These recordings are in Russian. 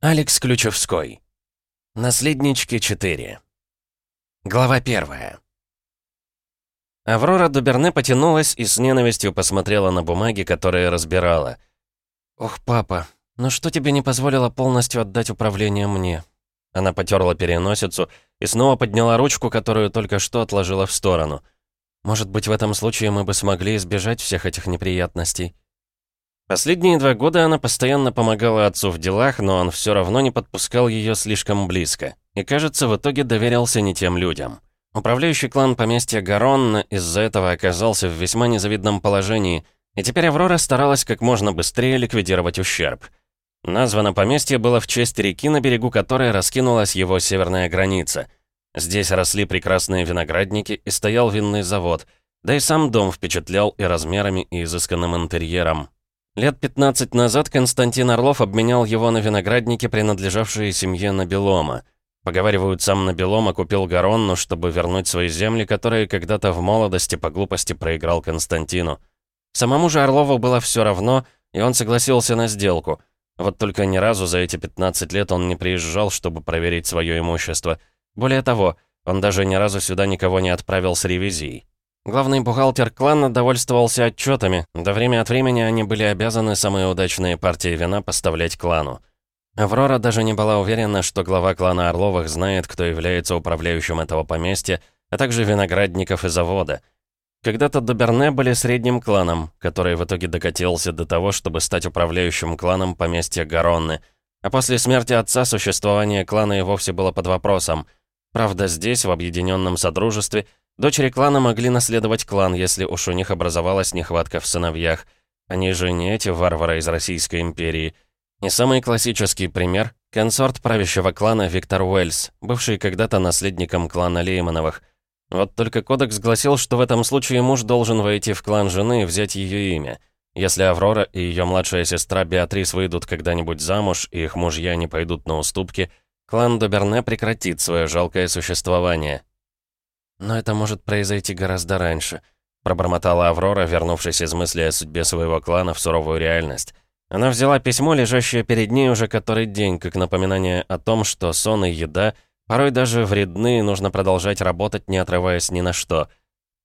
Алекс Ключевской. Наследнички 4. Глава 1. Аврора Дуберне потянулась и с ненавистью посмотрела на бумаги, которые разбирала. «Ох, папа, ну что тебе не позволило полностью отдать управление мне?» Она потерла переносицу и снова подняла ручку, которую только что отложила в сторону. «Может быть, в этом случае мы бы смогли избежать всех этих неприятностей?» Последние два года она постоянно помогала отцу в делах, но он все равно не подпускал ее слишком близко. И, кажется, в итоге доверился не тем людям. Управляющий клан поместья Гаронна из-за этого оказался в весьма незавидном положении, и теперь Аврора старалась как можно быстрее ликвидировать ущерб. Названо поместье было в честь реки, на берегу которой раскинулась его северная граница. Здесь росли прекрасные виноградники и стоял винный завод, да и сам дом впечатлял и размерами, и изысканным интерьером. Лет 15 назад Константин Орлов обменял его на виноградники, принадлежавшие семье Набелома. Поговаривают, сам Набелома купил Гаронну, чтобы вернуть свои земли, которые когда-то в молодости по глупости проиграл Константину. Самому же Орлову было все равно, и он согласился на сделку. Вот только ни разу за эти 15 лет он не приезжал, чтобы проверить свое имущество. Более того, он даже ни разу сюда никого не отправил с ревизией. Главный бухгалтер клана довольствовался отчетами, до время от времени они были обязаны самые удачные партии вина поставлять клану. Аврора даже не была уверена, что глава клана Орловых знает, кто является управляющим этого поместья, а также виноградников и завода. Когда-то Доберне были средним кланом, который в итоге докатился до того, чтобы стать управляющим кланом поместья Гаронны, а после смерти отца существование клана и вовсе было под вопросом. Правда, здесь, в Объединенном Содружестве, Дочери клана могли наследовать клан, если уж у них образовалась нехватка в сыновьях. Они же не эти варвары из Российской империи. И самый классический пример — консорт правящего клана Виктор Уэльс, бывший когда-то наследником клана Леймановых. Вот только кодекс гласил, что в этом случае муж должен войти в клан жены и взять ее имя. Если Аврора и ее младшая сестра Беатрис выйдут когда-нибудь замуж, и их мужья не пойдут на уступки, клан Доберне прекратит свое жалкое существование. «Но это может произойти гораздо раньше», — пробормотала Аврора, вернувшись из мысли о судьбе своего клана в суровую реальность. Она взяла письмо, лежащее перед ней уже который день, как напоминание о том, что сон и еда порой даже вредны, и нужно продолжать работать, не отрываясь ни на что.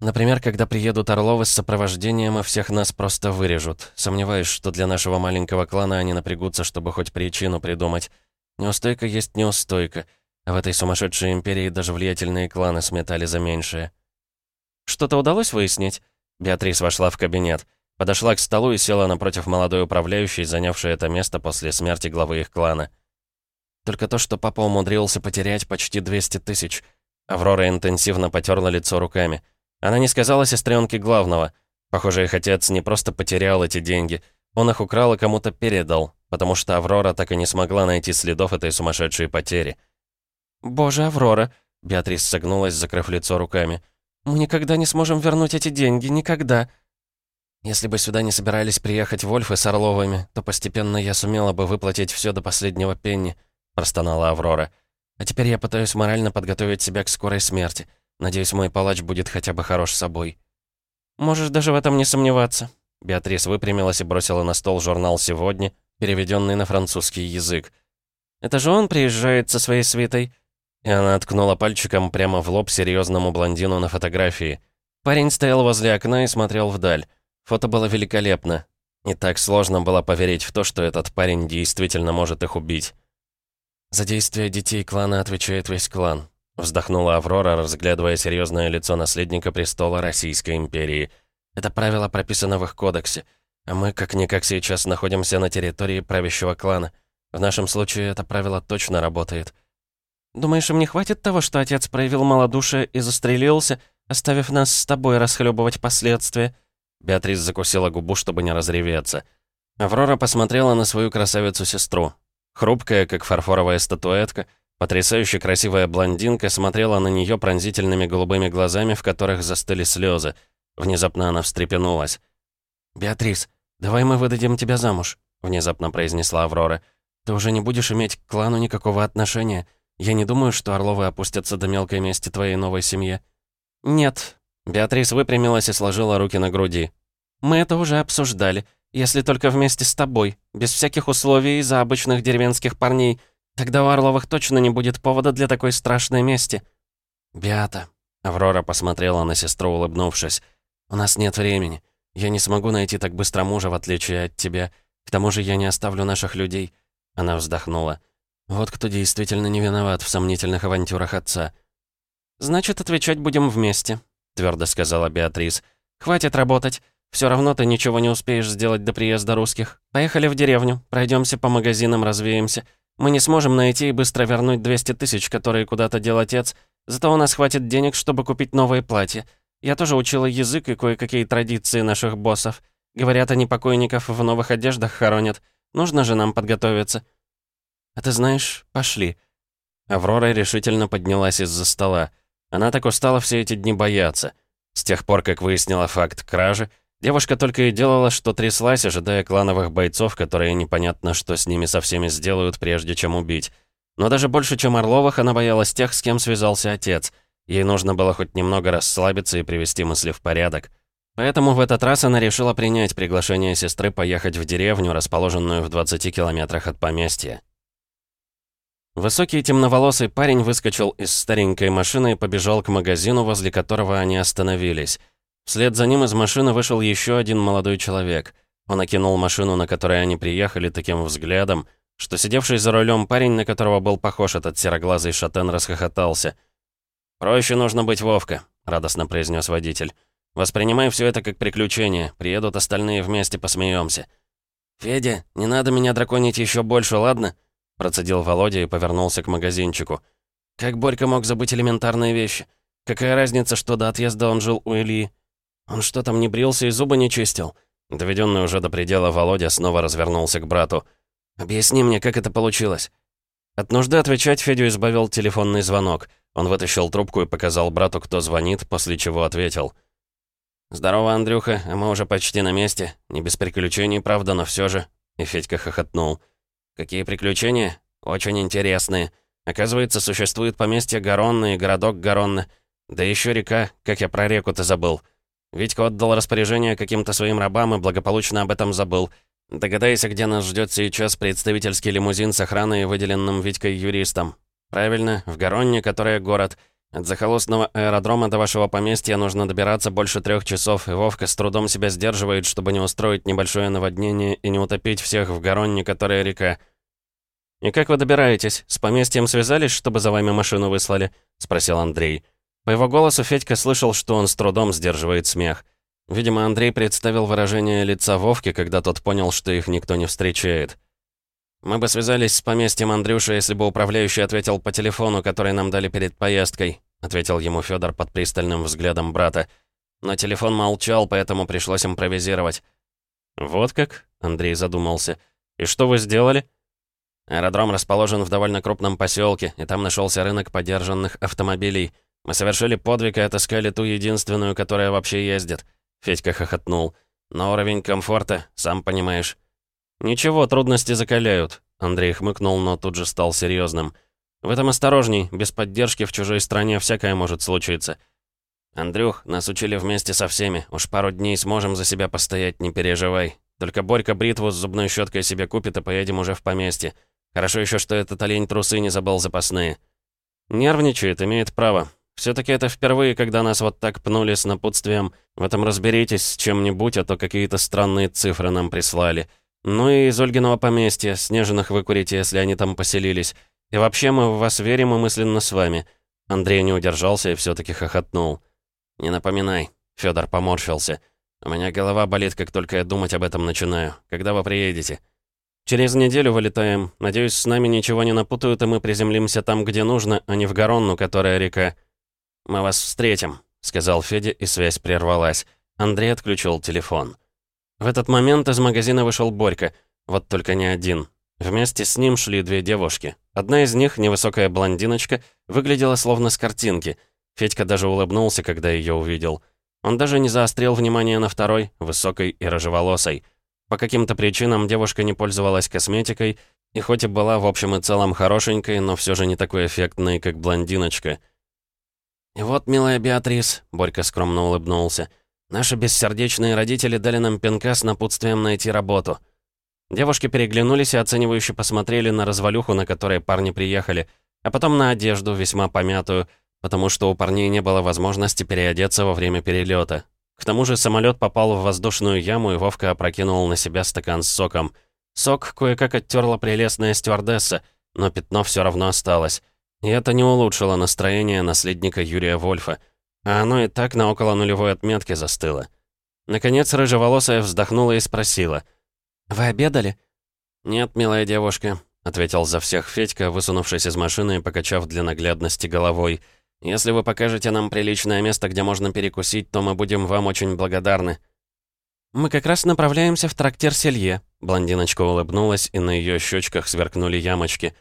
Например, когда приедут Орловы с сопровождением, и всех нас просто вырежут. Сомневаюсь, что для нашего маленького клана они напрягутся, чтобы хоть причину придумать. Неустойка есть неустойка — в этой сумасшедшей империи даже влиятельные кланы сметали за меньшее. «Что-то удалось выяснить?» Беатрис вошла в кабинет. Подошла к столу и села напротив молодой управляющей, занявшей это место после смерти главы их клана. Только то, что папа умудрился потерять почти 200 тысяч. Аврора интенсивно потерла лицо руками. Она не сказала сестренке главного. Похоже, их отец не просто потерял эти деньги. Он их украл и кому-то передал, потому что Аврора так и не смогла найти следов этой сумасшедшей потери. «Боже, Аврора!» — Беатрис согнулась, закрыв лицо руками. «Мы никогда не сможем вернуть эти деньги, никогда!» «Если бы сюда не собирались приехать Вольфы с Орловыми, то постепенно я сумела бы выплатить все до последнего пенни», — простонала Аврора. «А теперь я пытаюсь морально подготовить себя к скорой смерти. Надеюсь, мой палач будет хотя бы хорош собой». «Можешь даже в этом не сомневаться». Беатрис выпрямилась и бросила на стол журнал «Сегодня», переведенный на французский язык. «Это же он приезжает со своей свитой?» И она ткнула пальчиком прямо в лоб серьезному блондину на фотографии. Парень стоял возле окна и смотрел вдаль. Фото было великолепно. И так сложно было поверить в то, что этот парень действительно может их убить. «За действия детей клана отвечает весь клан», — вздохнула Аврора, разглядывая серьезное лицо наследника престола Российской империи. «Это правило прописано в их кодексе, а мы как-никак сейчас находимся на территории правящего клана. В нашем случае это правило точно работает». Думаешь, им не хватит того, что отец проявил малодушие и застрелился, оставив нас с тобой расхлебывать последствия?» Беатрис закусила губу, чтобы не разреветься. Аврора посмотрела на свою красавицу-сестру. Хрупкая, как фарфоровая статуэтка, потрясающе красивая блондинка смотрела на нее пронзительными голубыми глазами, в которых застыли слезы. Внезапно она встрепенулась. «Беатрис, давай мы выдадим тебя замуж», — внезапно произнесла Аврора. «Ты уже не будешь иметь к клану никакого отношения». Я не думаю, что Орловы опустятся до мелкой мести твоей новой семье». «Нет». Беатрис выпрямилась и сложила руки на груди. «Мы это уже обсуждали. Если только вместе с тобой, без всяких условий за обычных деревенских парней. Тогда у Орловых точно не будет повода для такой страшной мести». «Беата», — Аврора посмотрела на сестру, улыбнувшись, — «у нас нет времени. Я не смогу найти так быстро мужа, в отличие от тебя. К тому же я не оставлю наших людей». Она вздохнула. «Вот кто действительно не виноват в сомнительных авантюрах отца». «Значит, отвечать будем вместе», — твердо сказала Беатрис. «Хватит работать. Все равно ты ничего не успеешь сделать до приезда русских. Поехали в деревню, пройдемся по магазинам, развеемся. Мы не сможем найти и быстро вернуть 200 тысяч, которые куда-то дел отец, зато у нас хватит денег, чтобы купить новые платья. Я тоже учила язык и кое-какие традиции наших боссов. Говорят, они покойников в новых одеждах хоронят. Нужно же нам подготовиться». «А ты знаешь, пошли». Аврора решительно поднялась из-за стола. Она так устала все эти дни бояться. С тех пор, как выяснила факт кражи, Девушка только и делала, что тряслась, ожидая клановых бойцов, которые непонятно, что с ними со всеми сделают, прежде чем убить. Но даже больше, чем Орловых, она боялась тех, с кем связался отец. Ей нужно было хоть немного расслабиться и привести мысли в порядок. Поэтому в этот раз она решила принять приглашение сестры поехать в деревню, расположенную в 20 километрах от поместья. Высокий темноволосый парень выскочил из старенькой машины и побежал к магазину, возле которого они остановились. Вслед за ним из машины вышел еще один молодой человек. Он окинул машину, на которой они приехали, таким взглядом, что сидевший за рулем парень, на которого был похож этот сероглазый шатен, расхохотался. «Проще нужно быть Вовка», — радостно произнес водитель. «Воспринимай все это как приключение. Приедут остальные вместе, посмеемся. «Федя, не надо меня драконить еще больше, ладно?» Процедил Володя и повернулся к магазинчику. «Как Борька мог забыть элементарные вещи? Какая разница, что до отъезда он жил у Ильи? «Он что там, не брился и зубы не чистил?» Доведенный уже до предела Володя снова развернулся к брату. «Объясни мне, как это получилось?» От нужды отвечать Федю избавил телефонный звонок. Он вытащил трубку и показал брату, кто звонит, после чего ответил. «Здорово, Андрюха, а мы уже почти на месте. Не без приключений, правда, но все же». И Федька хохотнул. «Какие приключения? Очень интересные. Оказывается, существует поместье Гаронна и городок Гаронна. Да еще река, как я про реку-то забыл». Витька отдал распоряжение каким-то своим рабам и благополучно об этом забыл. Догадайся, где нас ждет сейчас представительский лимузин с охраной, выделенным Витькой юристом. Правильно, в Гаронне, которая город. От захолустного аэродрома до вашего поместья нужно добираться больше трех часов, и Вовка с трудом себя сдерживает, чтобы не устроить небольшое наводнение и не утопить всех в Гаронне, которая река. «И как вы добираетесь? С поместьем связались, чтобы за вами машину выслали?» — спросил Андрей. По его голосу Федька слышал, что он с трудом сдерживает смех. Видимо, Андрей представил выражение лица Вовки, когда тот понял, что их никто не встречает. «Мы бы связались с поместьем Андрюша, если бы управляющий ответил по телефону, который нам дали перед поездкой», ответил ему Федор под пристальным взглядом брата. «Но телефон молчал, поэтому пришлось импровизировать». «Вот как?» — Андрей задумался. «И что вы сделали?» Аэродром расположен в довольно крупном поселке, и там нашелся рынок подержанных автомобилей — мы совершили подвиг и отыскали ту единственную, которая вообще ездит». Федька хохотнул. «Но уровень комфорта, сам понимаешь». «Ничего, трудности закаляют», — Андрей хмыкнул, но тут же стал серьезным. «В этом осторожней, без поддержки в чужой стране всякое может случиться». «Андрюх, нас учили вместе со всеми. Уж пару дней сможем за себя постоять, не переживай. Только Борька бритву с зубной щеткой себе купит и поедем уже в поместье. Хорошо еще, что этот олень трусы не забыл запасные». «Нервничает, имеет право. Все-таки это впервые, когда нас вот так пнули с напутствием. В этом разберитесь с чем-нибудь, а то какие-то странные цифры нам прислали. Ну и из Ольгиного поместья, снежных выкурите, если они там поселились. И вообще мы в вас верим и мысленно с вами». Андрей не удержался и все-таки хохотнул. «Не напоминай», — Федор поморщился. «У меня голова болит, как только я думать об этом начинаю. Когда вы приедете?» «Через неделю вылетаем. Надеюсь, с нами ничего не напутают, и мы приземлимся там, где нужно, а не в Гаронну, которая река». «Мы вас встретим», — сказал Федя, и связь прервалась. Андрей отключил телефон. В этот момент из магазина вышел Борька, вот только не один. Вместе с ним шли две девушки. Одна из них, невысокая блондиночка, выглядела словно с картинки. Федька даже улыбнулся, когда ее увидел. Он даже не заострил внимание на второй, высокой и рыжеволосой. По каким-то причинам девушка не пользовалась косметикой, и хоть и была в общем и целом хорошенькой, но все же не такой эффектной, как блондиночка — «И вот, милая Беатрис», — Борька скромно улыбнулся, Наши бессердечные родители дали нам пинка с напутствием найти работу». Девушки переглянулись и оценивающе посмотрели на развалюху, на которой парни приехали, а потом на одежду, весьма помятую, потому что у парней не было возможности переодеться во время перелета. К тому же самолет попал в воздушную яму, и Вовка опрокинул на себя стакан с соком. Сок кое-как оттерла прелестная стюардесса, но пятно все равно осталось. И это не улучшило настроение наследника Юрия Вольфа. А оно и так на около нулевой отметке застыло. Наконец рыжеволосая вздохнула и спросила. «Вы обедали?» «Нет, милая девушка», — ответил за всех Федька, высунувшись из машины и покачав для наглядности головой. «Если вы покажете нам приличное место, где можно перекусить, то мы будем вам очень благодарны». «Мы как раз направляемся в трактир Селье», — блондиночка улыбнулась, и на ее щечках сверкнули ямочки.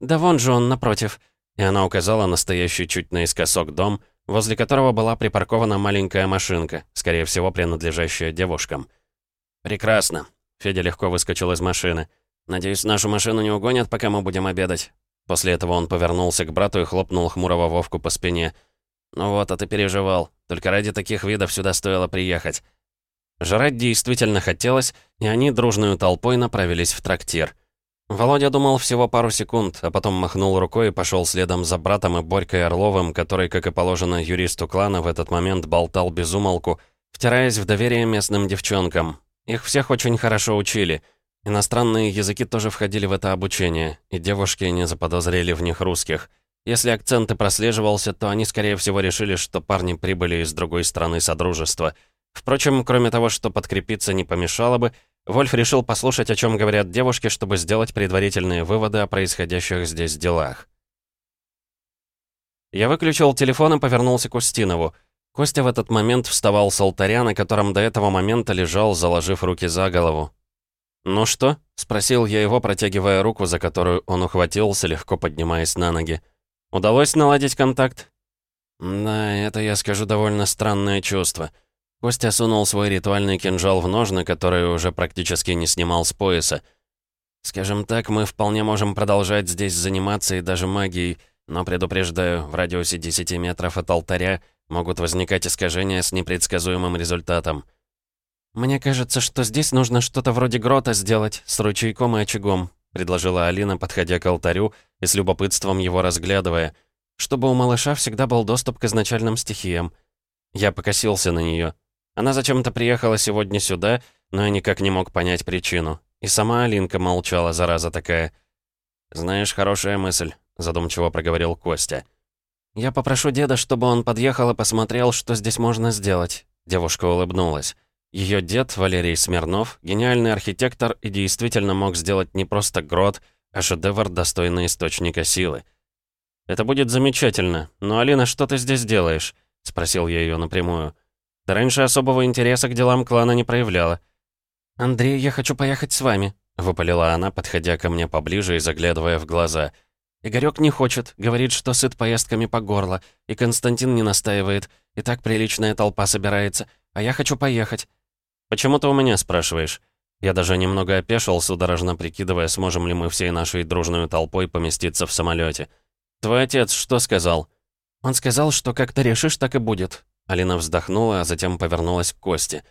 «Да вон же он, напротив». И она указала настоящий чуть наискосок дом, возле которого была припаркована маленькая машинка, скорее всего, принадлежащая девушкам. «Прекрасно». Федя легко выскочил из машины. «Надеюсь, нашу машину не угонят, пока мы будем обедать». После этого он повернулся к брату и хлопнул хмурого Вовку по спине. «Ну вот, а ты переживал. Только ради таких видов сюда стоило приехать». Жрать действительно хотелось, и они дружную толпой направились в трактир. Володя думал всего пару секунд, а потом махнул рукой и пошел следом за братом и Борькой Орловым, который, как и положено юристу клана, в этот момент болтал без умолку, втираясь в доверие местным девчонкам. Их всех очень хорошо учили. Иностранные языки тоже входили в это обучение, и девушки не заподозрили в них русских. Если акцент и прослеживался, то они, скорее всего, решили, что парни прибыли из другой страны Содружества. Впрочем, кроме того, что подкрепиться не помешало бы, Вольф решил послушать, о чем говорят девушки, чтобы сделать предварительные выводы о происходящих здесь делах. Я выключил телефон и повернулся к Устинову. Костя в этот момент вставал с алтаря, на котором до этого момента лежал, заложив руки за голову. «Ну что?» — спросил я его, протягивая руку, за которую он ухватился, легко поднимаясь на ноги. «Удалось наладить контакт?» «Да, это, я скажу, довольно странное чувство». Костя сунул свой ритуальный кинжал в ножны, который уже практически не снимал с пояса. «Скажем так, мы вполне можем продолжать здесь заниматься и даже магией, но предупреждаю, в радиусе 10 метров от алтаря могут возникать искажения с непредсказуемым результатом». «Мне кажется, что здесь нужно что-то вроде грота сделать, с ручейком и очагом», предложила Алина, подходя к алтарю и с любопытством его разглядывая, чтобы у малыша всегда был доступ к изначальным стихиям. Я покосился на нее. Она зачем-то приехала сегодня сюда, но я никак не мог понять причину. И сама Алинка молчала, зараза такая. «Знаешь, хорошая мысль», — задумчиво проговорил Костя. «Я попрошу деда, чтобы он подъехал и посмотрел, что здесь можно сделать». Девушка улыбнулась. Ее дед, Валерий Смирнов, гениальный архитектор и действительно мог сделать не просто грот, а шедевр, достойный источника силы. «Это будет замечательно. Но, Алина, что ты здесь делаешь?» — спросил я ее напрямую. Ты раньше особого интереса к делам клана не проявляла». «Андрей, я хочу поехать с вами», — выпалила она, подходя ко мне поближе и заглядывая в глаза. «Игорёк не хочет, говорит, что сыт поездками по горло, и Константин не настаивает, и так приличная толпа собирается, а я хочу поехать». «Почему ты у меня спрашиваешь?» Я даже немного опешил, судорожно прикидывая, сможем ли мы всей нашей дружной толпой поместиться в самолете. «Твой отец что сказал?» «Он сказал, что как ты решишь, так и будет. Алина вздохнула, а затем повернулась к Косте.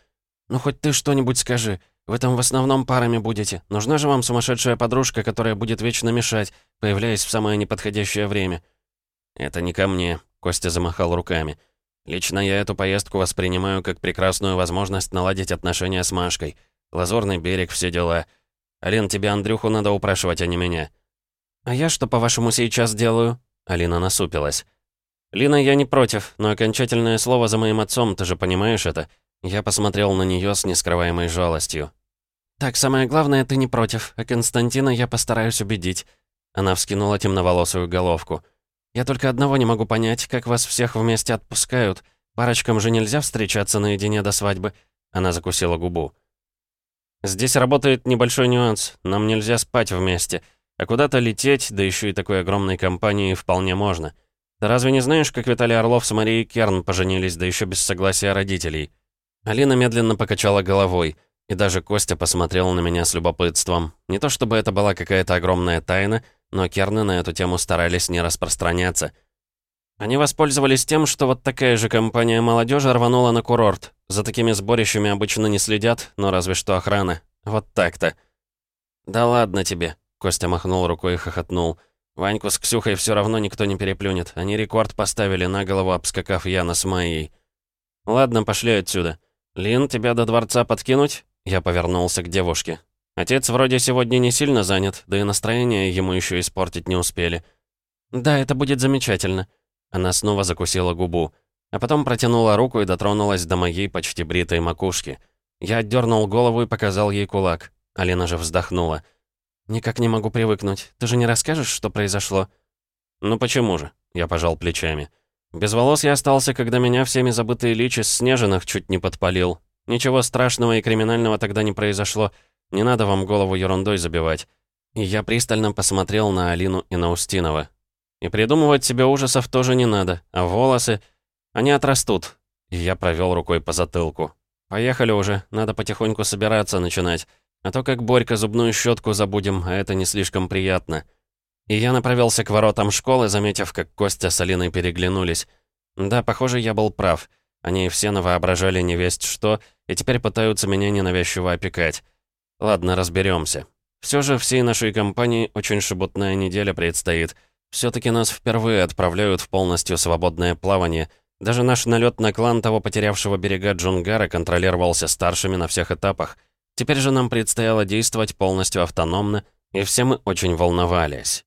«Ну хоть ты что-нибудь скажи. Вы там в основном парами будете. Нужна же вам сумасшедшая подружка, которая будет вечно мешать, появляясь в самое неподходящее время». «Это не ко мне», — Костя замахал руками. «Лично я эту поездку воспринимаю как прекрасную возможность наладить отношения с Машкой. Лазурный берег, все дела. Алин, тебе Андрюху надо упрашивать, а не меня». «А я что, по-вашему, сейчас делаю?» Алина насупилась. «Лина, я не против, но окончательное слово за моим отцом, ты же понимаешь это?» Я посмотрел на нее с нескрываемой жалостью. «Так, самое главное, ты не против, а Константина я постараюсь убедить». Она вскинула темноволосую головку. «Я только одного не могу понять, как вас всех вместе отпускают. Парочкам же нельзя встречаться наедине до свадьбы». Она закусила губу. «Здесь работает небольшой нюанс. Нам нельзя спать вместе. А куда-то лететь, да еще и такой огромной компанией, вполне можно. Ты разве не знаешь, как Виталий Орлов с Марией Керн поженились, да еще без согласия родителей?» Алина медленно покачала головой, и даже Костя посмотрел на меня с любопытством. Не то чтобы это была какая-то огромная тайна, но Керны на эту тему старались не распространяться. Они воспользовались тем, что вот такая же компания молодежи рванула на курорт. За такими сборищами обычно не следят, но разве что охрана. Вот так-то. «Да ладно тебе», — Костя махнул рукой и хохотнул. «Ваньку с Ксюхой все равно никто не переплюнет. Они рекорд поставили, на голову обскакав Яна с Майей». «Ладно, пошли отсюда. Лин, тебя до дворца подкинуть?» Я повернулся к девушке. Отец вроде сегодня не сильно занят, да и настроение ему еще испортить не успели. «Да, это будет замечательно». Она снова закусила губу, а потом протянула руку и дотронулась до моей почти бритой макушки. Я отдернул голову и показал ей кулак. Алина же вздохнула. «Никак не могу привыкнуть. Ты же не расскажешь, что произошло?» «Ну почему же?» Я пожал плечами. «Без волос я остался, когда меня всеми забытые личи с Снежинах чуть не подпалил. Ничего страшного и криминального тогда не произошло. Не надо вам голову ерундой забивать». И я пристально посмотрел на Алину и на Устинова. И придумывать себе ужасов тоже не надо, а волосы... Они отрастут. И я провел рукой по затылку. Поехали уже, надо потихоньку собираться начинать. А то как Борька зубную щетку забудем, а это не слишком приятно. И я направился к воротам школы, заметив, как Костя с Алиной переглянулись. Да, похоже, я был прав. Они все навоображали невесть что, и теперь пытаются меня ненавязчиво опекать. Ладно, разберемся. Все же всей нашей компании очень шебутная неделя предстоит. все таки нас впервые отправляют в полностью свободное плавание. Даже наш налет на клан того потерявшего берега Джунгара контролировался старшими на всех этапах — Теперь же нам предстояло действовать полностью автономно, и все мы очень волновались.